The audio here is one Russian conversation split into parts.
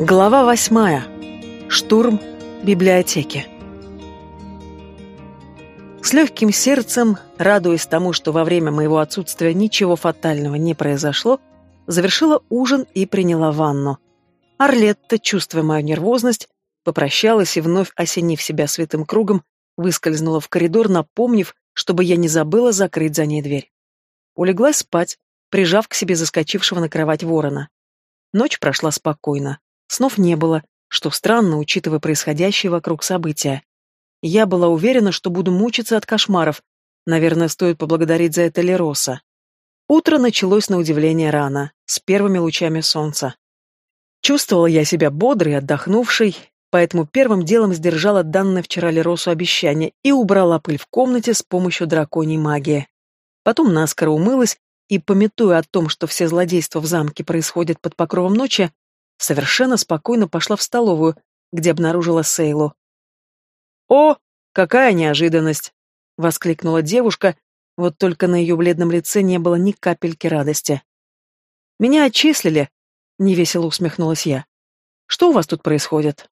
Глава восьмая. Штурм библиотеки. С легким сердцем, радуясь тому, что во время моего отсутствия ничего фатального не произошло, завершила ужин и приняла ванну. Орлетта, чувствуя мою нервозность, попрощалась и, вновь осенив себя святым кругом, выскользнула в коридор, напомнив, чтобы я не забыла закрыть за ней дверь. Улеглась спать, прижав к себе заскочившего на кровать ворона. Ночь прошла спокойно. Снов не было, что странно, учитывая происходящее вокруг события. Я была уверена, что буду мучиться от кошмаров. Наверное, стоит поблагодарить за это Лероса. Утро началось на удивление рано, с первыми лучами солнца. Чувствовала я себя бодрой, отдохнувшей, поэтому первым делом сдержала данное вчера Леросу обещание и убрала пыль в комнате с помощью драконьей магии. Потом наскоро умылась и, пометуя о том, что все злодейства в замке происходят под покровом ночи, совершенно спокойно пошла в столовую, где обнаружила Сейлу. «О, какая неожиданность!» — воскликнула девушка, вот только на ее бледном лице не было ни капельки радости. «Меня отчислили», — невесело усмехнулась я. «Что у вас тут происходит?»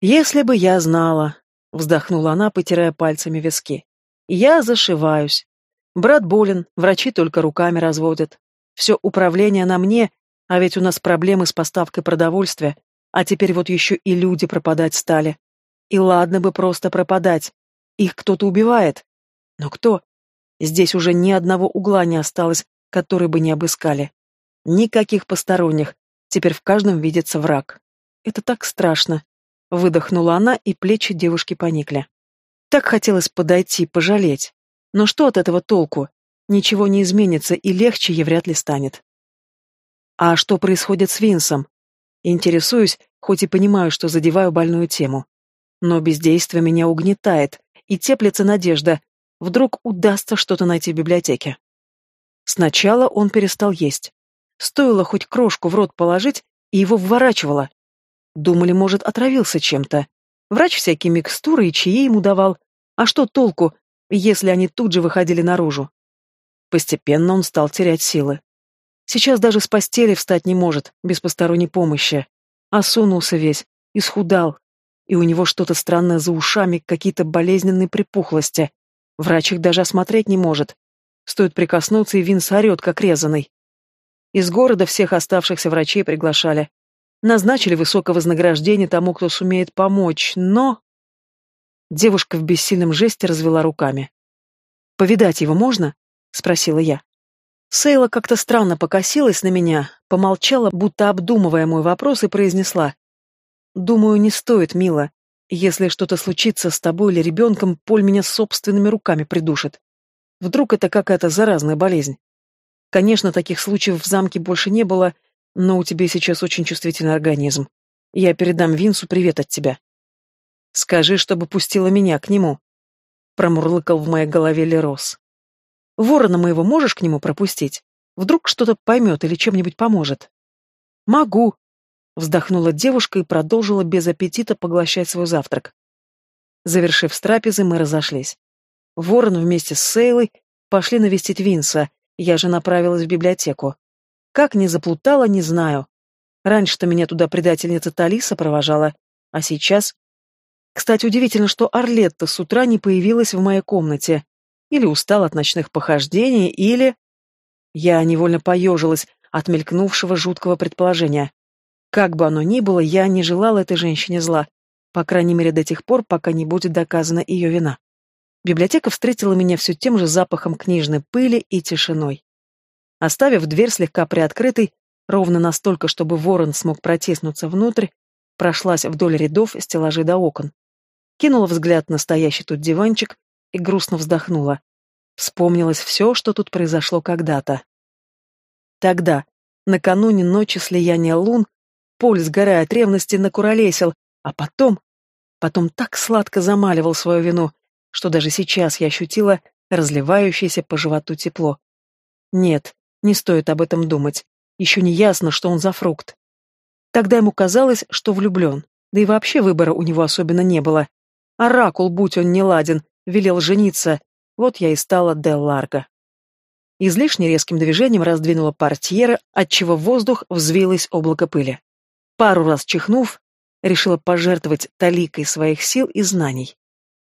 «Если бы я знала», — вздохнула она, потирая пальцами виски. «Я зашиваюсь. Брат болен, врачи только руками разводят. Все управление на мне, а ведь у нас проблемы с поставкой продовольствия, а теперь вот еще и люди пропадать стали. И ладно бы просто пропадать. Их кто-то убивает. Но кто? Здесь уже ни одного угла не осталось, который бы не обыскали. Никаких посторонних. Теперь в каждом видится враг. Это так страшно. Выдохнула она, и плечи девушки поникли. Так хотелось подойти, пожалеть. Но что от этого толку? Ничего не изменится, и легче ей вряд ли станет. А что происходит с Винсом? Интересуюсь, хоть и понимаю, что задеваю больную тему. Но бездействие меня угнетает, и теплится надежда. Вдруг удастся что-то найти в библиотеке. Сначала он перестал есть. Стоило хоть крошку в рот положить, и его вворачивало. Думали, может, отравился чем-то. Врач всякие микстуры и чаи ему давал. А что толку, если они тут же выходили наружу? Постепенно он стал терять силы. Сейчас даже с постели встать не может, без посторонней помощи. Осунулся весь, исхудал. И у него что-то странное за ушами, какие-то болезненные припухлости. Врач их даже осмотреть не может. Стоит прикоснуться, и Винс орет, как резанный. Из города всех оставшихся врачей приглашали. Назначили высокое вознаграждение тому, кто сумеет помочь, но... Девушка в бессильном жесте развела руками. «Повидать его можно?» — спросила я. Сейла как-то странно покосилась на меня, помолчала, будто обдумывая мой вопрос, и произнесла. «Думаю, не стоит, мила. Если что-то случится с тобой или ребенком, Поль меня собственными руками придушит. Вдруг это какая-то заразная болезнь. Конечно, таких случаев в замке больше не было, но у тебя сейчас очень чувствительный организм. Я передам Винсу привет от тебя. Скажи, чтобы пустила меня к нему», — промурлыкал в моей голове Лерос. Ворона моего можешь к нему пропустить? Вдруг что-то поймет или чем-нибудь поможет?» «Могу», — вздохнула девушка и продолжила без аппетита поглощать свой завтрак. Завершив с трапезы, мы разошлись. Ворон вместе с Сейлой пошли навестить Винса, я же направилась в библиотеку. Как не заплутала, не знаю. Раньше-то меня туда предательница Талиса провожала, а сейчас... Кстати, удивительно, что Орлетта с утра не появилась в моей комнате. Или устал от ночных похождений, или... Я невольно поежилась от мелькнувшего жуткого предположения. Как бы оно ни было, я не желала этой женщине зла, по крайней мере до тех пор, пока не будет доказана ее вина. Библиотека встретила меня все тем же запахом книжной пыли и тишиной. Оставив дверь слегка приоткрытой, ровно настолько, чтобы ворон смог протиснуться внутрь, прошлась вдоль рядов стеллажей до окон. Кинула взгляд на стоящий тут диванчик, и грустно вздохнула. Вспомнилось все, что тут произошло когда-то. Тогда, накануне ночи слияния лун, Поль, сгорая от ревности, накуролесил, а потом... Потом так сладко замаливал свою вину, что даже сейчас я ощутила разливающееся по животу тепло. Нет, не стоит об этом думать. Еще не ясно, что он за фрукт. Тогда ему казалось, что влюблен, да и вообще выбора у него особенно не было. Оракул, будь он не ладен, велел жениться, вот я и стала Дел Ларго. Излишне резким движением раздвинула портьеры, отчего в воздух взвилось облако пыли. Пару раз чихнув, решила пожертвовать таликой своих сил и знаний.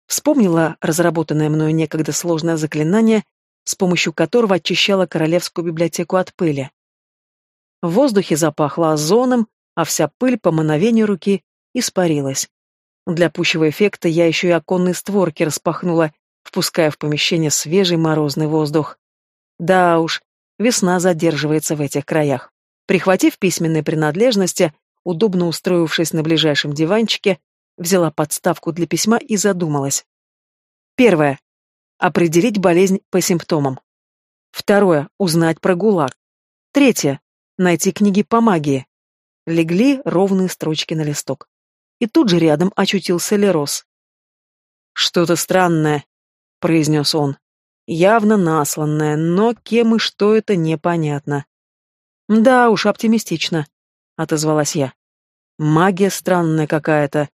Вспомнила разработанное мною некогда сложное заклинание, с помощью которого очищала королевскую библиотеку от пыли. В воздухе запахло озоном, а вся пыль по мановению руки испарилась. Для пущего эффекта я еще и оконные створки распахнула, впуская в помещение свежий морозный воздух. Да уж, весна задерживается в этих краях. Прихватив письменные принадлежности, удобно устроившись на ближайшем диванчике, взяла подставку для письма и задумалась. Первое. Определить болезнь по симптомам. Второе. Узнать про ГУЛАГ. Третье. Найти книги по магии. Легли ровные строчки на листок. И тут же рядом очутился Лерос. «Что-то странное», — произнес он. «Явно насланное, но кем и что это непонятно». «Да уж, оптимистично», — отозвалась я. «Магия странная какая-то.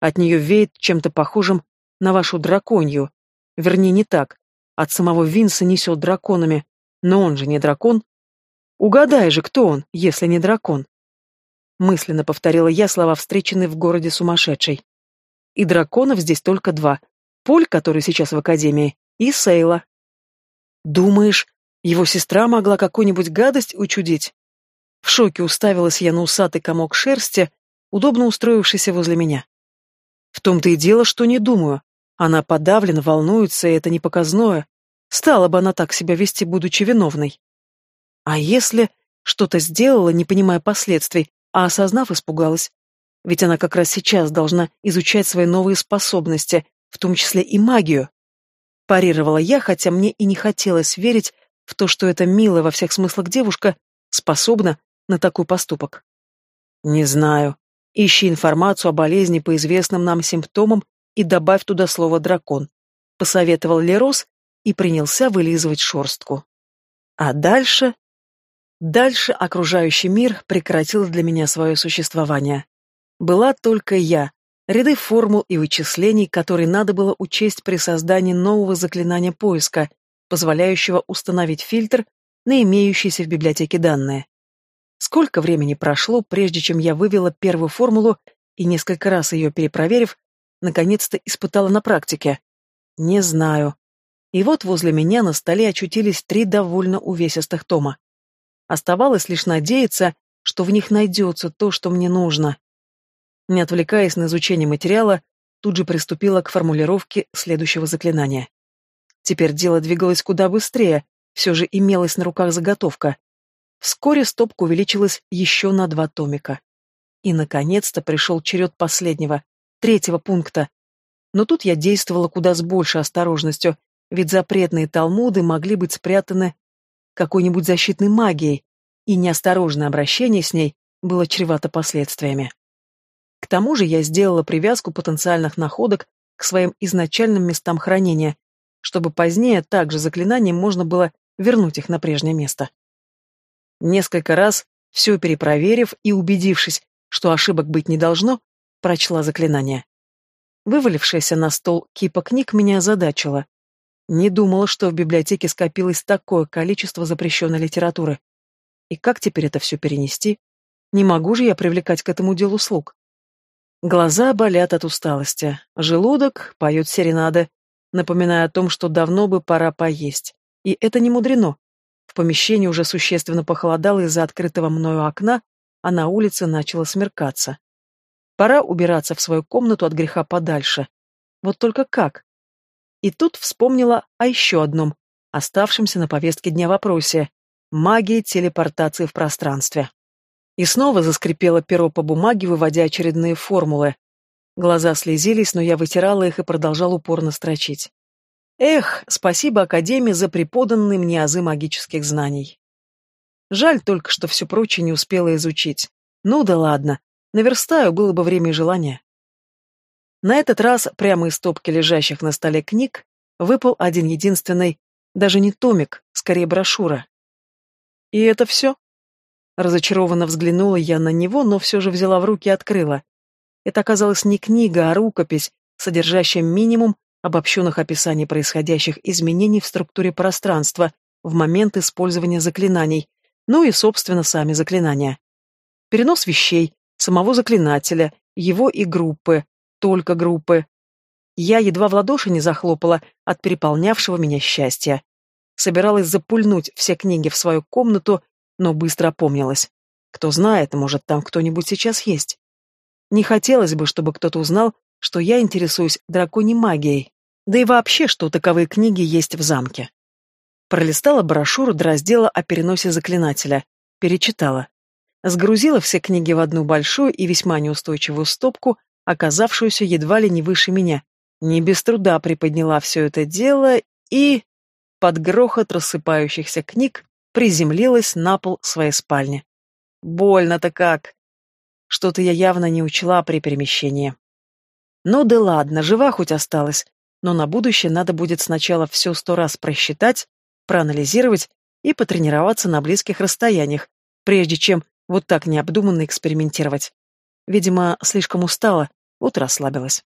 От нее веет чем-то похожим на вашу драконью. Вернее, не так. От самого Винса несет драконами. Но он же не дракон. Угадай же, кто он, если не дракон?» Мысленно повторила я слова, встреченные в городе сумасшедшей. И драконов здесь только два. Поль, который сейчас в академии, и Сейла. Думаешь, его сестра могла какую-нибудь гадость учудить? В шоке уставилась я на усатый комок шерсти, удобно устроившийся возле меня. В том-то и дело, что не думаю. Она подавлена, волнуется, и это не показное. Стала бы она так себя вести, будучи виновной. А если что-то сделала, не понимая последствий, а осознав, испугалась? Ведь она как раз сейчас должна изучать свои новые способности, в том числе и магию. Парировала я, хотя мне и не хотелось верить в то, что эта милая во всех смыслах девушка способна на такой поступок. Не знаю. Ищи информацию о болезни по известным нам симптомам и добавь туда слово «дракон», — посоветовал Лерос и принялся вылизывать шорстку. А дальше... Дальше окружающий мир прекратил для меня свое существование. Была только я, ряды формул и вычислений, которые надо было учесть при создании нового заклинания поиска, позволяющего установить фильтр на имеющиеся в библиотеке данные. Сколько времени прошло, прежде чем я вывела первую формулу и, несколько раз ее перепроверив, наконец-то испытала на практике? Не знаю. И вот возле меня на столе очутились три довольно увесистых тома. Оставалось лишь надеяться, что в них найдется то, что мне нужно. Не отвлекаясь на изучение материала, тут же приступила к формулировке следующего заклинания. Теперь дело двигалось куда быстрее, все же имелась на руках заготовка. Вскоре стопка увеличилась еще на два томика. И, наконец-то, пришел черед последнего, третьего пункта. Но тут я действовала куда с большей осторожностью, ведь запретные талмуды могли быть спрятаны какой-нибудь защитной магией, и неосторожное обращение с ней было чревато последствиями. К тому же я сделала привязку потенциальных находок к своим изначальным местам хранения, чтобы позднее также заклинанием можно было вернуть их на прежнее место. Несколько раз, все перепроверив и убедившись, что ошибок быть не должно, прочла заклинание. Вывалившаяся на стол кипа книг меня озадачила. Не думала, что в библиотеке скопилось такое количество запрещенной литературы. И как теперь это все перенести? Не могу же я привлекать к этому делу слуг. Глаза болят от усталости, желудок поет серенады, напоминая о том, что давно бы пора поесть. И это не мудрено. В помещении уже существенно похолодало из-за открытого мною окна, а на улице начало смеркаться. Пора убираться в свою комнату от греха подальше. Вот только как? И тут вспомнила о еще одном, оставшемся на повестке дня вопросе — магии телепортации в пространстве. И снова заскрипело перо по бумаге, выводя очередные формулы. Глаза слезились, но я вытирала их и продолжал упорно строчить. Эх, спасибо Академии за преподанные мне азы магических знаний. Жаль только, что все прочее не успела изучить. Ну да ладно, наверстаю, было бы время и желание. На этот раз прямо из стопки лежащих на столе книг выпал один единственный, даже не томик, скорее брошюра. И это все? Разочарованно взглянула я на него, но все же взяла в руки и открыла. Это оказалась не книга, а рукопись, содержащая минимум обобщенных описаний происходящих изменений в структуре пространства в момент использования заклинаний, ну и, собственно, сами заклинания. Перенос вещей, самого заклинателя, его и группы, только группы. Я едва в ладоши не захлопала от переполнявшего меня счастья. Собиралась запульнуть все книги в свою комнату, но быстро опомнилась. Кто знает, может, там кто-нибудь сейчас есть. Не хотелось бы, чтобы кто-то узнал, что я интересуюсь драконьей магией, да и вообще, что таковые книги есть в замке. Пролистала брошюру до раздела о переносе заклинателя, перечитала. Сгрузила все книги в одну большую и весьма неустойчивую стопку, оказавшуюся едва ли не выше меня. Не без труда приподняла все это дело и... Под грохот рассыпающихся книг приземлилась на пол своей спальни. Больно-то как! Что-то я явно не учла при перемещении. Ну да ладно, жива хоть осталась, но на будущее надо будет сначала все сто раз просчитать, проанализировать и потренироваться на близких расстояниях, прежде чем вот так необдуманно экспериментировать. Видимо, слишком устала, вот расслабилась.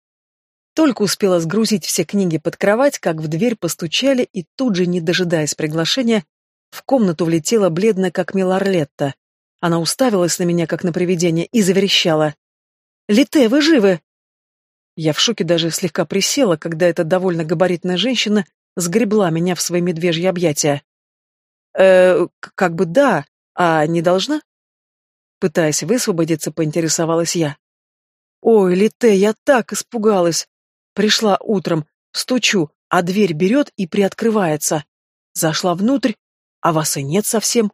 Только успела сгрузить все книги под кровать, как в дверь постучали, и тут же, не дожидаясь приглашения, в комнату влетела бледная, как Миларлетта. Она уставилась на меня, как на привидение, и заверещала. «Лите, вы живы?» Я в шоке даже слегка присела, когда эта довольно габаритная женщина сгребла меня в свои медвежьи объятия. «Э, как бы да, а не должна?» Пытаясь высвободиться, поинтересовалась я. «Ой, Лите, я так испугалась! Пришла утром, стучу, а дверь берет и приоткрывается. Зашла внутрь, а вас и нет совсем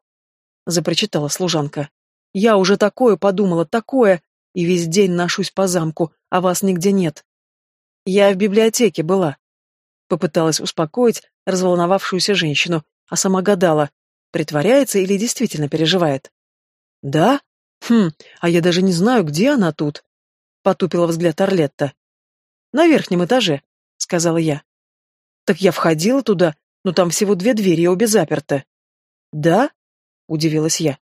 запрочитала служанка. Я уже такое подумала, такое, и весь день ношусь по замку, а вас нигде нет. Я в библиотеке была. Попыталась успокоить разволновавшуюся женщину, а сама гадала, притворяется или действительно переживает. Да? Хм, а я даже не знаю, где она тут. Потупила взгляд Орлетта. На верхнем этаже, сказала я. Так я входила туда, но там всего две двери, и обе заперты. Да? — удивилась я.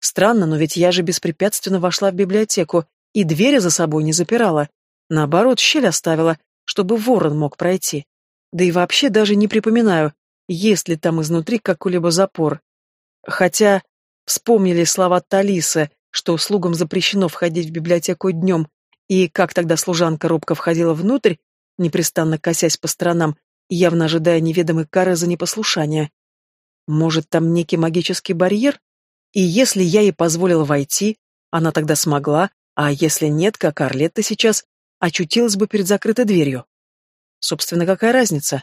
Странно, но ведь я же беспрепятственно вошла в библиотеку и двери за собой не запирала. Наоборот, щель оставила, чтобы ворон мог пройти. Да и вообще даже не припоминаю, есть ли там изнутри какой-либо запор. Хотя вспомнили слова Талисы, что слугам запрещено входить в библиотеку днем, и как тогда служанка робко входила внутрь, непрестанно косясь по сторонам, явно ожидая неведомой кары за непослушание. Может, там некий магический барьер? И если я ей позволила войти, она тогда смогла, а если нет, как Орлетта сейчас, очутилась бы перед закрытой дверью. Собственно, какая разница?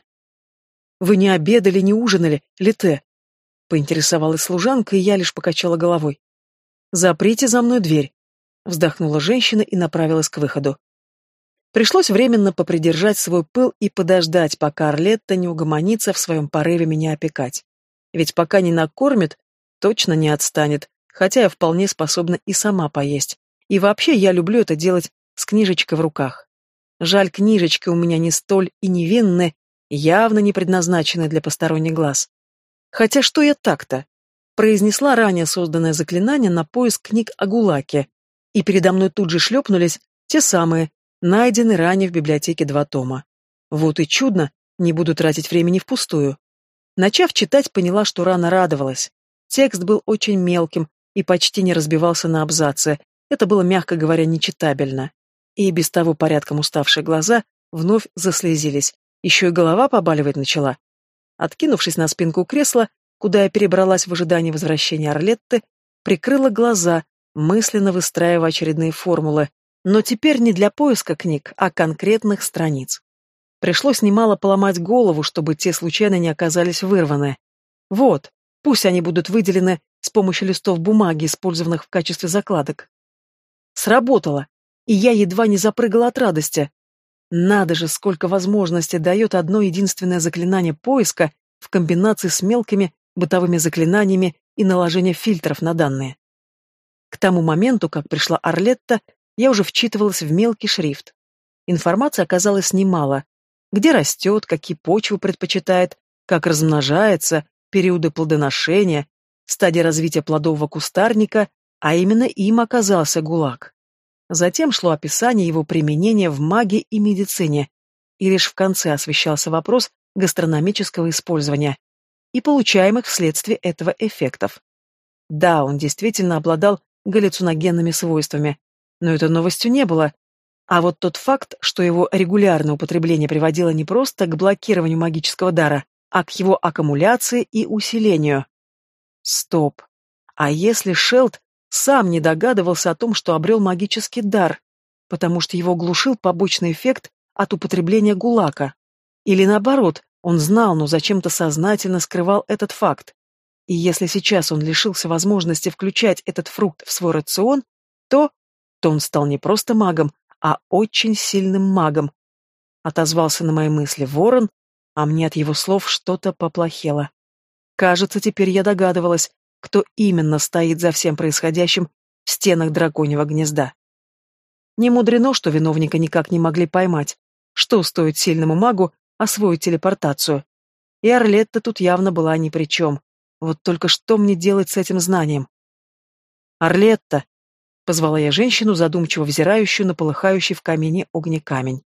Вы не обедали, не ужинали, Лите? Поинтересовалась служанка, и я лишь покачала головой. «Заприте за мной дверь», — вздохнула женщина и направилась к выходу. Пришлось временно попридержать свой пыл и подождать, пока Орлетта не угомонится в своем порыве меня опекать. Ведь пока не накормит, точно не отстанет, хотя я вполне способна и сама поесть. И вообще я люблю это делать с книжечкой в руках. Жаль, книжечки у меня не столь и невинны, явно не предназначены для посторонних глаз. Хотя что я так-то? Произнесла ранее созданное заклинание на поиск книг о Гулаке, и передо мной тут же шлепнулись те самые, найденные ранее в библиотеке два тома. Вот и чудно, не буду тратить времени впустую. Начав читать, поняла, что рано радовалась. Текст был очень мелким и почти не разбивался на абзацы. Это было, мягко говоря, нечитабельно. И без того порядком уставшие глаза вновь заслезились. Еще и голова побаливать начала. Откинувшись на спинку кресла, куда я перебралась в ожидании возвращения Орлетты, прикрыла глаза, мысленно выстраивая очередные формулы, но теперь не для поиска книг, а конкретных страниц. Пришлось немало поломать голову, чтобы те случайно не оказались вырваны. Вот, пусть они будут выделены с помощью листов бумаги, использованных в качестве закладок. Сработало, и я едва не запрыгала от радости. Надо же, сколько возможностей дает одно единственное заклинание поиска в комбинации с мелкими бытовыми заклинаниями и наложение фильтров на данные. К тому моменту, как пришла Орлетта, я уже вчитывалась в мелкий шрифт. Информации оказалось немало, где растет, какие почвы предпочитает, как размножается, периоды плодоношения, стадия развития плодового кустарника, а именно им оказался ГУЛАГ. Затем шло описание его применения в магии и медицине, и лишь в конце освещался вопрос гастрономического использования и получаемых вследствие этого эффектов. Да, он действительно обладал галлюциногенными свойствами, Но это новостью не было. А вот тот факт, что его регулярное употребление приводило не просто к блокированию магического дара, а к его аккумуляции и усилению. Стоп. А если Шелд сам не догадывался о том, что обрел магический дар, потому что его глушил побочный эффект от употребления гулака? Или наоборот, он знал, но зачем-то сознательно скрывал этот факт? И если сейчас он лишился возможности включать этот фрукт в свой рацион, то... то он стал не просто магом, а очень сильным магом. Отозвался на мои мысли ворон, а мне от его слов что-то поплохело. Кажется, теперь я догадывалась, кто именно стоит за всем происходящим в стенах драконьего гнезда. Не мудрено, что виновника никак не могли поймать. Что стоит сильному магу освоить телепортацию? И Орлетта тут явно была ни при чем. Вот только что мне делать с этим знанием? «Орлетта!» — позвала я женщину, задумчиво взирающую на полыхающий в камине огнекамень.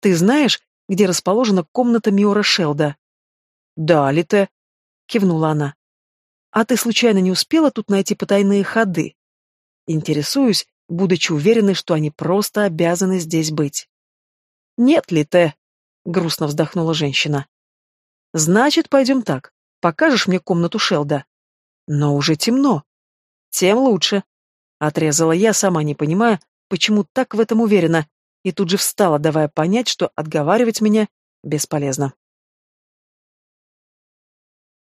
«Ты знаешь, где расположена комната Миора Шелда?» «Да, Лите», — кивнула она. «А ты случайно не успела тут найти потайные ходы?» Интересуюсь, будучи уверенной, что они просто обязаны здесь быть. «Нет, Лите», — грустно вздохнула женщина. «Значит, пойдем так. Покажешь мне комнату Шелда?» «Но уже темно». «Тем лучше», — отрезала я, сама не понимая, почему так в этом уверена, и тут же встала, давая понять, что отговаривать меня бесполезно.